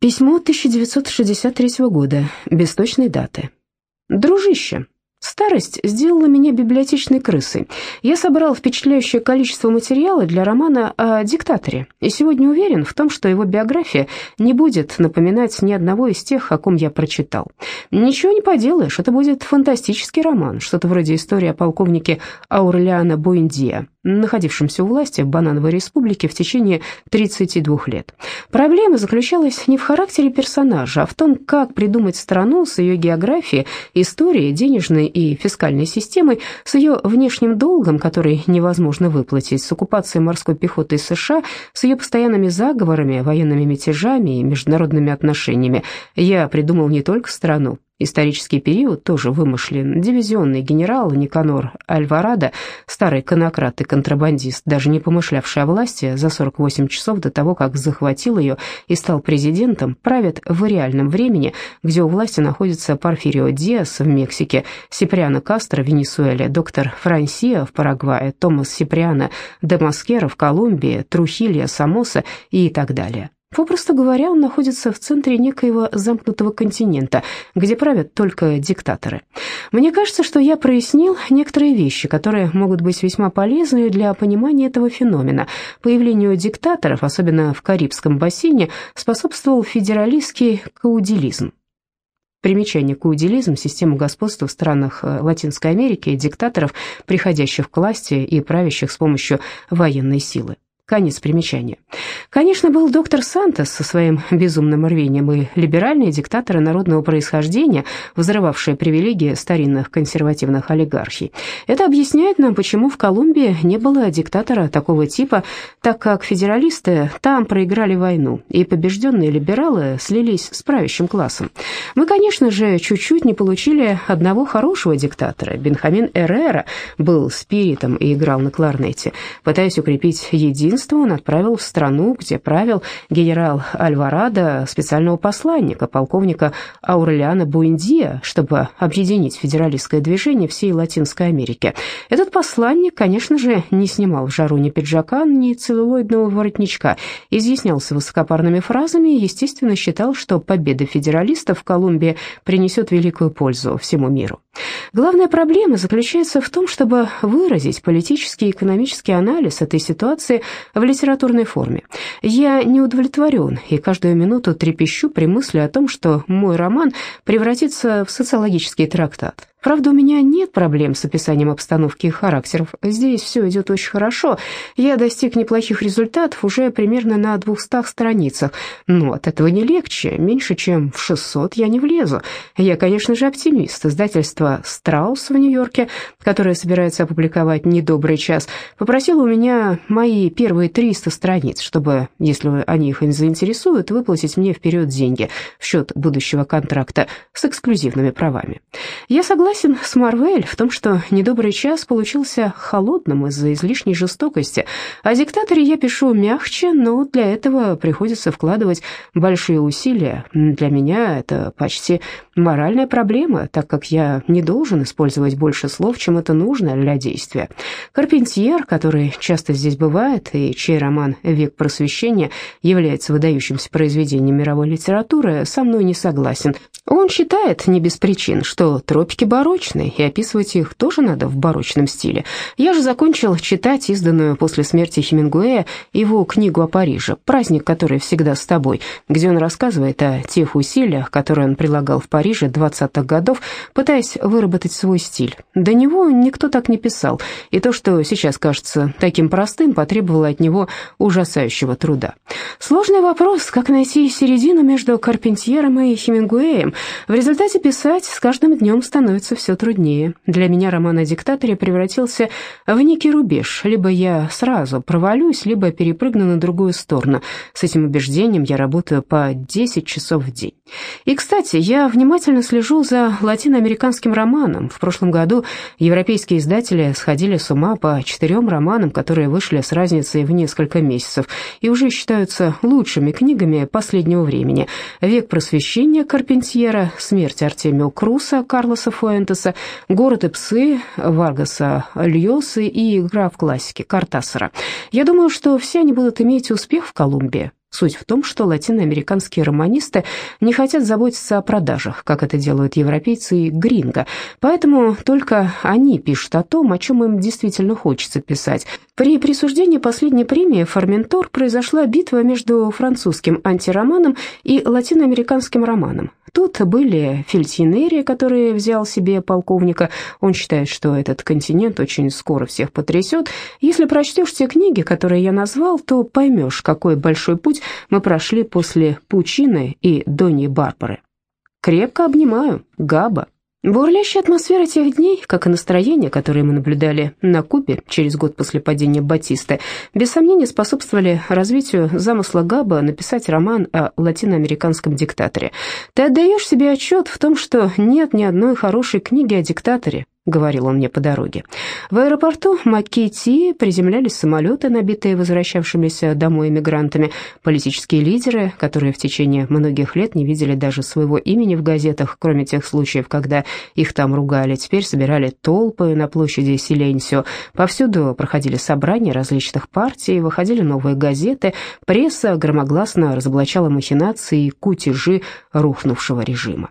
Письмо 1963 года, без точной даты. «Дружище, Старость сделала меня библиотечной крысой. Я собрал впечатляющее количество материала для романа о диктаторе, и сегодня уверен в том, что его биография не будет напоминать ни одного из тех, о ком я прочитал. Ничего не поделаешь, это будет фантастический роман, что-то вроде истории о полковнике Аурелиана Буэндиа, находившемся у власти в Банановой республике в течение 32 лет. Проблема заключалась не в характере персонажа, а в том, как придумать страну с ее географией, историей, денежной и фискальной системой, с ее внешним долгом, который невозможно выплатить, с оккупацией морской пехоты США, с ее постоянными заговорами, военными мятежами и международными отношениями. Я придумал не только страну, Исторический период тоже вымышлен. Дивизионный генерал Никанор Альварадо, старый конократ и контрабандист, даже не помышлявший о власти за 48 часов до того, как захватил ее и стал президентом, правит в реальном времени, где у власти находится Порфирио Диас в Мексике, Сиприано Кастро в Венесуэле, доктор Франсиа в Парагвае, Томас Сиприано Демаскера в Колумбии, Трухилья Самоса и так далее. Попросту говоря, он находится в центре некоего замкнутого континента, где правят только диктаторы. Мне кажется, что я прояснил некоторые вещи, которые могут быть весьма полезны для понимания этого феномена. Появлению диктаторов, особенно в Карибском бассейне, способствовал федералистский каудилизм. Примечание каудилизм – система господства в странах э, Латинской Америки, диктаторов, приходящих к власти и правящих с помощью военной силы. Конец примечания. Конечно, был доктор Сантос со своим безумным рвением и либеральные диктаторы народного происхождения, взрывавшие привилегии старинных консервативных олигархий. Это объясняет нам, почему в Колумбии не было диктатора такого типа, так как федералисты там проиграли войну, и побежденные либералы слились с правящим классом. Мы, конечно же, чуть-чуть не получили одного хорошего диктатора. Бенхамин Эррера был спиритом и играл на кларнете, пытаясь укрепить единство единства он отправил в страну, где правил генерал Альварадо, специального посланника, полковника Аурелиана Буэндия, чтобы объединить федералистское движение всей Латинской Америки. Этот посланник, конечно же, не снимал в жару ни пиджака, ни целлулоидного воротничка, изъяснялся высокопарными фразами и, естественно, считал, что победа федералистов в Колумбии принесет великую пользу всему миру. Главная проблема заключается в том, чтобы выразить политический и экономический анализ этой ситуации в литературной форме. Я не удовлетворен и каждую минуту трепещу при мысли о том, что мой роман превратится в социологический трактат. Правда, у меня нет проблем с описанием обстановки и характеров. Здесь все идет очень хорошо. Я достиг неплохих результатов уже примерно на двухстах страницах. Но от этого не легче. Меньше, чем в 600 я не влезу. Я, конечно же, оптимист. Издательство «Страус» в Нью-Йорке, которое собирается опубликовать «Недобрый час», попросило у меня мои первые 300 страниц, чтобы, если они их заинтересуют, выплатить мне вперед деньги в счет будущего контракта с эксклюзивными правами. Я согласен согласен с Марвель в том, что «Недобрый час» получился холодным из-за излишней жестокости. О диктаторе я пишу мягче, но для этого приходится вкладывать большие усилия. Для меня это почти моральная проблема, так как я не должен использовать больше слов, чем это нужно для действия. Карпентьер, который часто здесь бывает, и чей роман «Век просвещения» является выдающимся произведением мировой литературы, со мной не согласен. Он считает, не без причин, что тропики барочные, и описывать их тоже надо в барочном стиле. Я же закончил читать изданную после смерти Хемингуэя его книгу о Париже «Праздник, который всегда с тобой», где он рассказывает о тех усилиях, которые он прилагал в Париже 20-х годов, пытаясь выработать свой стиль. До него никто так не писал, и то, что сейчас кажется таким простым, потребовало от него ужасающего труда. Сложный вопрос, как найти середину между Карпентьером и Хемингуэем, в результате писать с каждым днем становится все труднее. Для меня роман о диктаторе превратился в некий рубеж. Либо я сразу провалюсь, либо перепрыгну на другую сторону. С этим убеждением я работаю по 10 часов в день. И, кстати, я внимательно слежу за латиноамериканским романом. В прошлом году европейские издатели сходили с ума по четырем романам, которые вышли с разницей в несколько месяцев и уже считаются лучшими книгами последнего времени. «Век просвещения» Карпентье Мольера, «Смерть Артемио Круса» Карлоса Фуэнтеса, «Город и псы» Варгаса Льосы и «Игра в классике» Картасара. Я думаю, что все они будут иметь успех в Колумбии. Суть в том, что латиноамериканские романисты не хотят заботиться о продажах, как это делают европейцы и гринго, поэтому только они пишут о том, о чем им действительно хочется писать. При присуждении последней премии «Форментор» произошла битва между французским антироманом и латиноамериканским романом. Тут были Фельтинери, который взял себе полковника. Он считает, что этот континент очень скоро всех потрясет. Если прочтешь те книги, которые я назвал, то поймешь, какой большой путь мы прошли после Пучины и Дони Барбары. Крепко обнимаю, Габа. Бурлящая атмосфера тех дней, как и настроение, которое мы наблюдали на Кубе через год после падения Батисты, без сомнения способствовали развитию замысла Габа написать роман о латиноамериканском диктаторе. Ты отдаешь себе отчет в том, что нет ни одной хорошей книги о диктаторе, — говорил он мне по дороге. В аэропорту Маккити приземлялись самолеты, набитые возвращавшимися домой эмигрантами. Политические лидеры, которые в течение многих лет не видели даже своего имени в газетах, кроме тех случаев, когда их там ругали, теперь собирали толпы на площади Силенсио. Повсюду проходили собрания различных партий, выходили новые газеты, пресса громогласно разоблачала махинации и кутежи рухнувшего режима.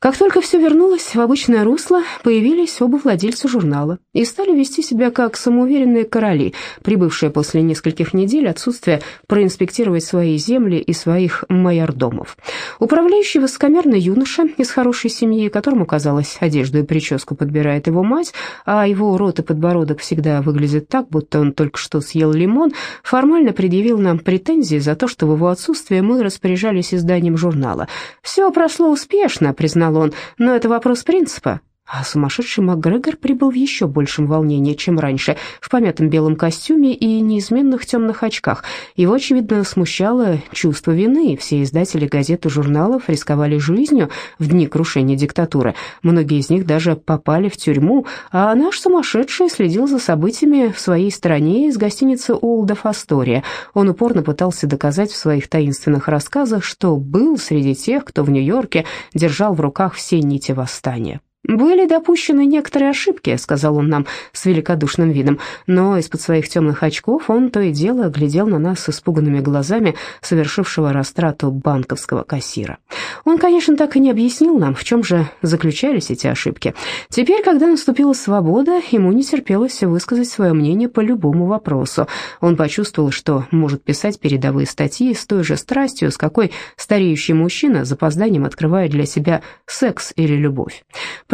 Как только все вернулось в обычное русло, появились оба владельца журнала и стали вести себя как самоуверенные короли, прибывшие после нескольких недель отсутствия проинспектировать свои земли и своих майордомов. Управляющий высокомерный юноша из хорошей семьи, которому, казалось, одежду и прическу подбирает его мать, а его рот и подбородок всегда выглядят так, будто он только что съел лимон, формально предъявил нам претензии за то, что в его отсутствие мы распоряжались изданием журнала. «Все прошло успешно», — признал признал он, но это вопрос принципа. А сумасшедший МакГрегор прибыл в еще большем волнении, чем раньше, в помятом белом костюме и неизменных темных очках. Его, очевидно, смущало чувство вины, все издатели газет и журналов рисковали жизнью в дни крушения диктатуры. Многие из них даже попали в тюрьму, а наш сумасшедший следил за событиями в своей стране из гостиницы «Олдов Астория». Он упорно пытался доказать в своих таинственных рассказах, что был среди тех, кто в Нью-Йорке держал в руках все нити восстания. «Были допущены некоторые ошибки», — сказал он нам с великодушным видом, но из-под своих темных очков он то и дело глядел на нас с испуганными глазами совершившего растрату банковского кассира. Он, конечно, так и не объяснил нам, в чем же заключались эти ошибки. Теперь, когда наступила свобода, ему не терпелось высказать свое мнение по любому вопросу. Он почувствовал, что может писать передовые статьи с той же страстью, с какой стареющий мужчина запозданием открывает для себя секс или любовь.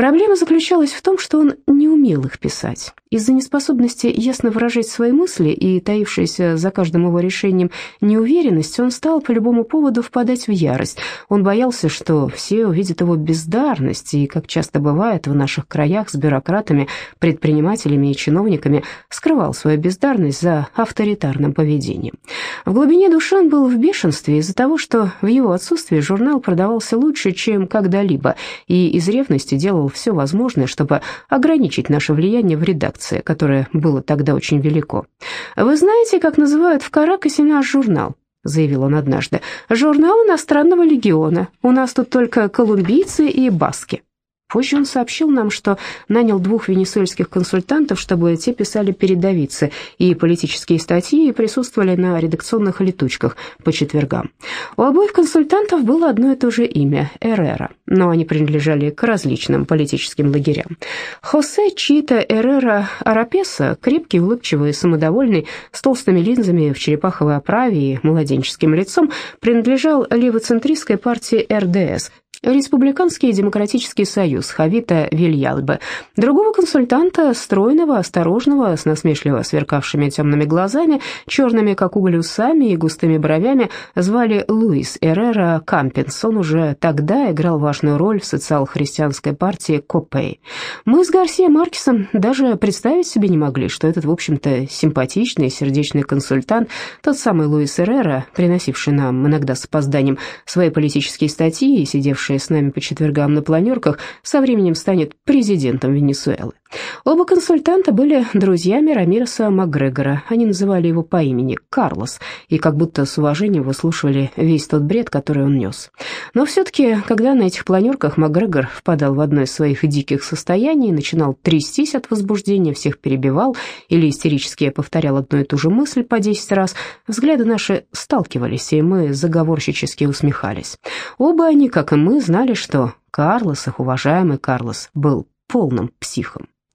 Проблема заключалась в том, что он не умел их писать. Из-за неспособности ясно выражать свои мысли и таившейся за каждым его решением неуверенность, он стал по любому поводу впадать в ярость. Он боялся, что все увидят его бездарность, и, как часто бывает в наших краях с бюрократами, предпринимателями и чиновниками, скрывал свою бездарность за авторитарным поведением. В глубине души он был в бешенстве из-за того, что в его отсутствии журнал продавался лучше, чем когда-либо, и из ревности делал все возможное, чтобы ограничить наше влияние в редакции, которое было тогда очень велико. «Вы знаете, как называют в Каракасе наш журнал?» — заявил он однажды. «Журнал иностранного легиона. У нас тут только колумбийцы и баски». Позже он сообщил нам, что нанял двух венесуэльских консультантов, чтобы те писали передовицы и политические статьи и присутствовали на редакционных летучках по четвергам. У обоих консультантов было одно и то же имя – Эррера, но они принадлежали к различным политическим лагерям. Хосе Чита Эррера Арапеса, крепкий, улыбчивый, самодовольный, с толстыми линзами в черепаховой оправе и младенческим лицом, принадлежал левоцентристской партии РДС – Республиканский демократический союз Хавита Вильялбе. Другого консультанта, стройного, осторожного, с насмешливо сверкавшими темными глазами, черными, как уголь, усами и густыми бровями, звали Луис Эррера Кампинс. Он уже тогда играл важную роль в социал-христианской партии Копей. Мы с Гарсией Маркесом даже представить себе не могли, что этот, в общем-то, симпатичный, сердечный консультант, тот самый Луис Эррера, приносивший нам иногда с опозданием свои политические статьи и сидевший с нами по четвергам на планерках, со временем станет президентом Венесуэлы. Оба консультанта были друзьями Рамиреса Макгрегора. Они называли его по имени Карлос и как будто с уважением выслушивали весь тот бред, который он нес. Но все-таки, когда на этих планерках Макгрегор впадал в одно из своих диких состояний, начинал трястись от возбуждения, всех перебивал или истерически повторял одну и ту же мысль по десять раз, взгляды наши сталкивались, и мы заговорщически усмехались. Оба они, как и мы, знали, что Карлос, их уважаемый Карлос, был полным психом.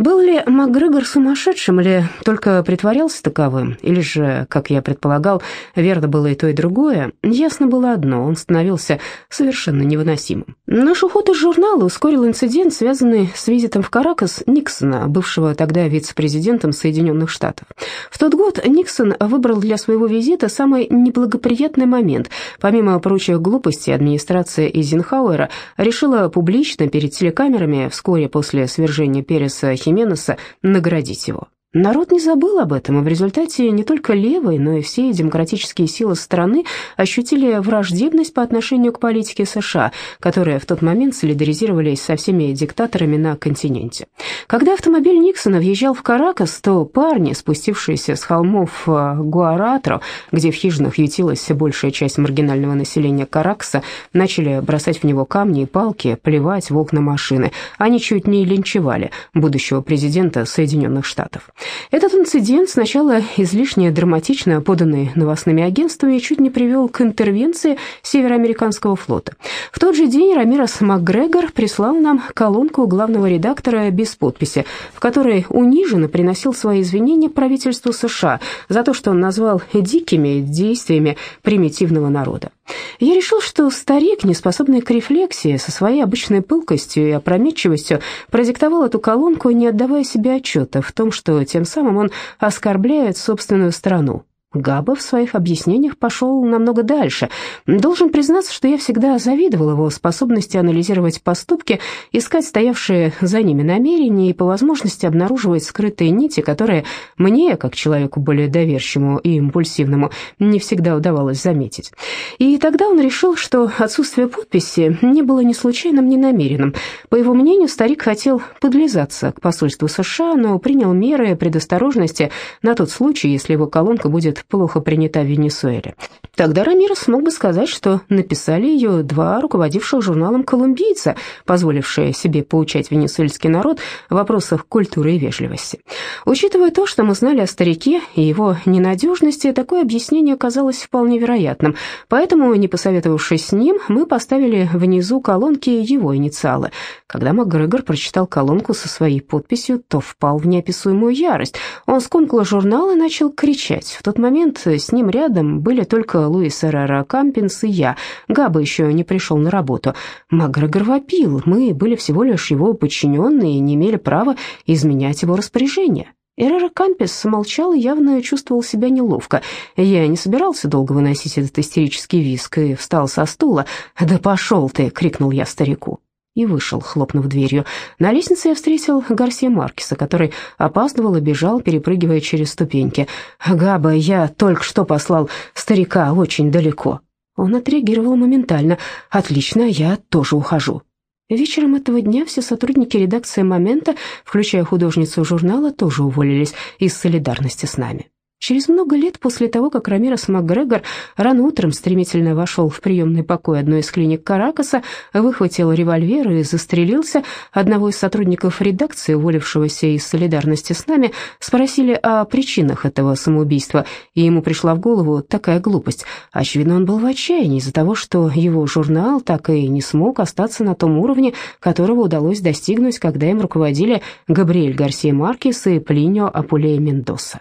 Был ли МакГрегор сумасшедшим или только притворялся таковым, или же, как я предполагал, верно было и то, и другое, ясно было одно, он становился совершенно невыносимым. Наш уход из журнала ускорил инцидент, связанный с визитом в Каракас Никсона, бывшего тогда вице-президентом Соединенных Штатов. В тот год Никсон выбрал для своего визита самый неблагоприятный момент. Помимо прочих глупостей, администрация Эйзенхауэра решила публично перед телекамерами вскоре после свержения Переса Хименеса наградить его. Народ не забыл об этом, и в результате не только левые, но и все демократические силы страны ощутили враждебность по отношению к политике США, которые в тот момент солидаризировались со всеми диктаторами на континенте. Когда автомобиль Никсона въезжал в Каракас, то парни, спустившиеся с холмов э, Гуаратро, где в хижинах ютилась большая часть маргинального населения Каракаса, начали бросать в него камни и палки, плевать в окна машины. Они чуть не линчевали будущего президента Соединенных Штатов. Этот инцидент, сначала излишне драматично поданный новостными агентствами, чуть не привел к интервенции североамериканского флота. В тот же день Рамирос МакГрегор прислал нам колонку главного редактора без подписи, в которой униженно приносил свои извинения правительству США за то, что он назвал дикими действиями примитивного народа. Я решил, что старик, не способный к рефлексии, со своей обычной пылкостью и опрометчивостью, продиктовал эту колонку, не отдавая себе отчета в том, что тем самым он оскорбляет собственную страну. Габа в своих объяснениях пошел намного дальше. Должен признаться, что я всегда завидовал его способности анализировать поступки, искать стоявшие за ними намерения и по возможности обнаруживать скрытые нити, которые мне, как человеку более доверчивому и импульсивному, не всегда удавалось заметить. И тогда он решил, что отсутствие подписи не было ни случайным, ни намеренным. По его мнению, старик хотел подлизаться к посольству США, но принял меры предосторожности на тот случай, если его колонка будет плохо принята в Венесуэле. Тогда Рамирес смог бы сказать, что написали ее два руководивших журналом колумбийца, позволившие себе поучать венесуэльский народ в вопросах культуры и вежливости. Учитывая то, что мы знали о старике и его ненадежности, такое объяснение казалось вполне вероятным, поэтому, не посоветовавшись с ним, мы поставили внизу колонки его инициалы. Когда МакГрегор прочитал колонку со своей подписью, то впал в неописуемую ярость. Он скомкал журнал и начал кричать. В тот момент момент с ним рядом были только Луис Эррера Кампинс и я. Габа еще не пришел на работу. Макгрегор вопил, мы были всего лишь его подчиненные и не имели права изменять его распоряжение. Эррера Кампис молчал и явно чувствовал себя неловко. Я не собирался долго выносить этот истерический виск и встал со стула. «Да пошел ты!» — крикнул я старику и вышел, хлопнув дверью. На лестнице я встретил Гарсия Маркеса, который опаздывал и бежал, перепрыгивая через ступеньки. «Габа, я только что послал старика очень далеко». Он отреагировал моментально. «Отлично, я тоже ухожу». Вечером этого дня все сотрудники редакции «Момента», включая художницу журнала, тоже уволились из солидарности с нами. Через много лет после того, как Рамирос МакГрегор рано утром стремительно вошел в приемный покой одной из клиник Каракаса, выхватил револьвер и застрелился, одного из сотрудников редакции, уволившегося из солидарности с нами, спросили о причинах этого самоубийства, и ему пришла в голову такая глупость. Очевидно, он был в отчаянии из-за того, что его журнал так и не смог остаться на том уровне, которого удалось достигнуть, когда им руководили Габриэль Гарсия Маркес и Плинио Апулея Мендоса.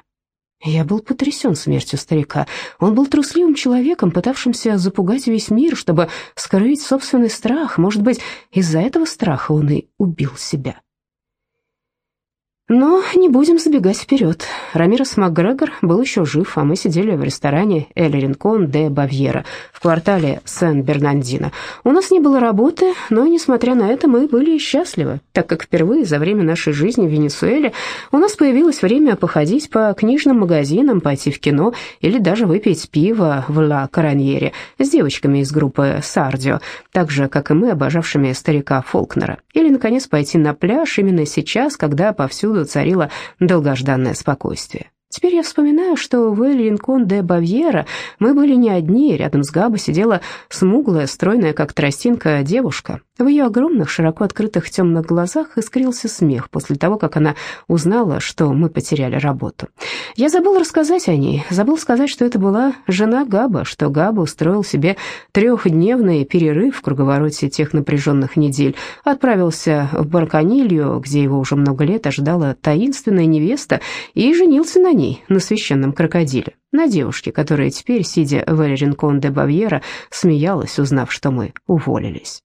Я был потрясен смертью старика. Он был трусливым человеком, пытавшимся запугать весь мир, чтобы скрыть собственный страх. Может быть, из-за этого страха он и убил себя. Но не будем забегать вперед. Рамирес МакГрегор был еще жив, а мы сидели в ресторане «Эль Ринкон де Бавьера» в квартале Сен-Бернандино. У нас не было работы, но, несмотря на это, мы были счастливы, так как впервые за время нашей жизни в Венесуэле у нас появилось время походить по книжным магазинам, пойти в кино или даже выпить пиво в Ла Караньере с девочками из группы «Сардио», так же, как и мы, обожавшими старика Фолкнера. Или, наконец, пойти на пляж именно сейчас, когда повсюду повсюду царило долгожданное спокойствие. Теперь я вспоминаю, что в Эль-Ринкон де Бавьера мы были не одни, рядом с Габо сидела смуглая, стройная, как тростинка, девушка. В ее огромных, широко открытых темных глазах искрился смех после того, как она узнала, что мы потеряли работу. Я забыл рассказать о ней, забыл сказать, что это была жена Габа, что Габа устроил себе трехдневный перерыв в круговороте тех напряженных недель, отправился в Барканилью, где его уже много лет ожидала таинственная невеста, и женился на ней, на священном крокодиле, на девушке, которая теперь, сидя в Эль-Ринкон де Бавьера, смеялась, узнав, что мы уволились.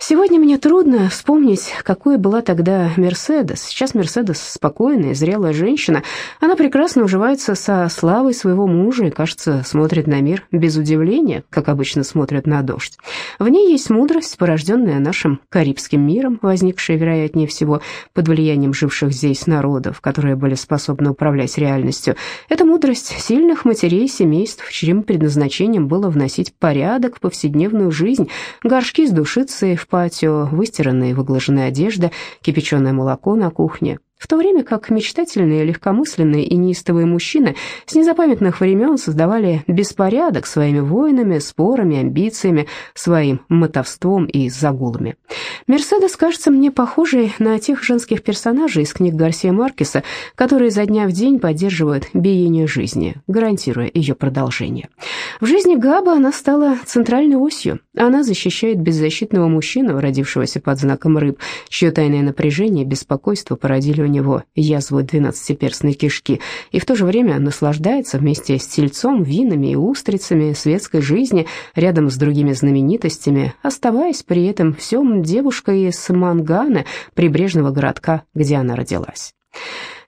Сегодня мне трудно вспомнить, какой была тогда Мерседес. Сейчас Мерседес спокойная, зрелая женщина. Она прекрасно уживается со славой своего мужа и, кажется, смотрит на мир без удивления, как обычно смотрят на дождь. В ней есть мудрость, порожденная нашим Карибским миром, возникшая, вероятнее всего, под влиянием живших здесь народов, которые были способны управлять реальностью. Это мудрость сильных матерей семейств, чьим предназначением было вносить порядок в повседневную жизнь, горшки с душицей в патио, выстиранная и выглаженная одежда, кипяченое молоко на кухне, в то время как мечтательные, легкомысленные и неистовые мужчины с незапамятных времен создавали беспорядок своими войнами, спорами, амбициями, своим мотовством и загулами. Мерседес кажется мне похожей на тех женских персонажей из книг Гарсия Маркеса, которые за дня в день поддерживают биение жизни, гарантируя ее продолжение. В жизни Габа она стала центральной осью. Она защищает беззащитного мужчину, родившегося под знаком рыб, чье тайное напряжение и беспокойство породили него язву двенадцатиперстной кишки, и в то же время наслаждается вместе с тельцом, винами и устрицами светской жизни рядом с другими знаменитостями, оставаясь при этом всем девушкой из Мангана, прибрежного городка, где она родилась.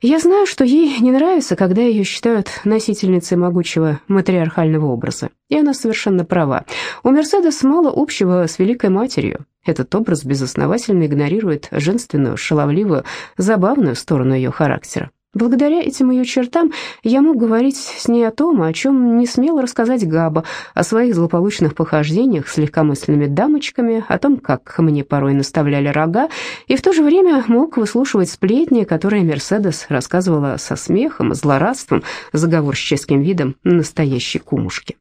Я знаю, что ей не нравится, когда ее считают носительницей могучего матриархального образа. И она совершенно права. У Мерседес мало общего с Великой Матерью. Этот образ безосновательно игнорирует женственную, шаловливую, забавную сторону ее характера. Благодаря этим ее чертам я мог говорить с ней о том, о чем не смел рассказать Габа, о своих злополучных похождениях с легкомысленными дамочками, о том, как мне порой наставляли рога, и в то же время мог выслушивать сплетни, которые Мерседес рассказывала со смехом, злорадством, заговорщическим видом настоящей кумушки.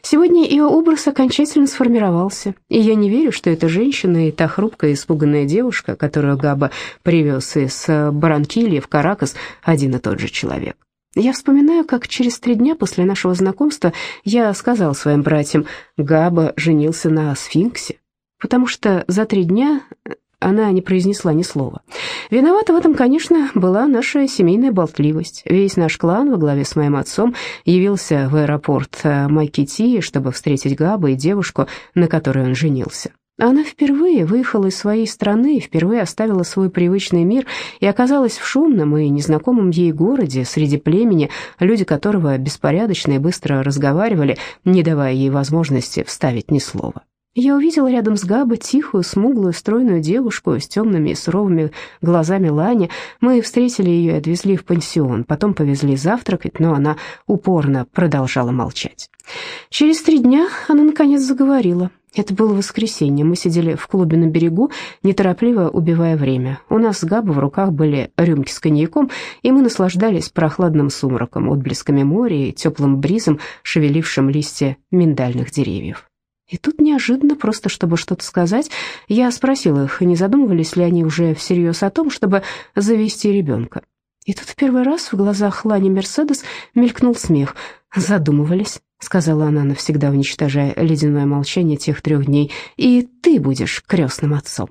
Сегодня ее образ окончательно сформировался, и я не верю, что эта женщина и та хрупкая испуганная девушка, которую Габа привез из Баранкильи в Каракас, один и тот же человек. Я вспоминаю, как через три дня после нашего знакомства я сказал своим братьям, Габа женился на сфинксе, потому что за три дня она не произнесла ни слова. Виновата в этом, конечно, была наша семейная болтливость. Весь наш клан во главе с моим отцом явился в аэропорт Майкити, чтобы встретить Габа и девушку, на которой он женился. Она впервые выехала из своей страны, впервые оставила свой привычный мир и оказалась в шумном и незнакомом ей городе, среди племени, люди которого беспорядочно и быстро разговаривали, не давая ей возможности вставить ни слова. Я увидела рядом с Габой тихую, смуглую, стройную девушку с темными и суровыми глазами Лани. Мы встретили ее и отвезли в пансион, потом повезли завтракать, но она упорно продолжала молчать. Через три дня она, наконец, заговорила. Это было воскресенье. Мы сидели в клубе на берегу, неторопливо убивая время. У нас с Габо в руках были рюмки с коньяком, и мы наслаждались прохладным сумраком, отблесками моря и теплым бризом, шевелившим листья миндальных деревьев. И тут неожиданно, просто чтобы что-то сказать, я спросила их, не задумывались ли они уже всерьез о том, чтобы завести ребенка. И тут в первый раз в глазах Лани Мерседес мелькнул смех. «Задумывались», — сказала она, навсегда уничтожая ледяное молчание тех трех дней, «и ты будешь крестным отцом».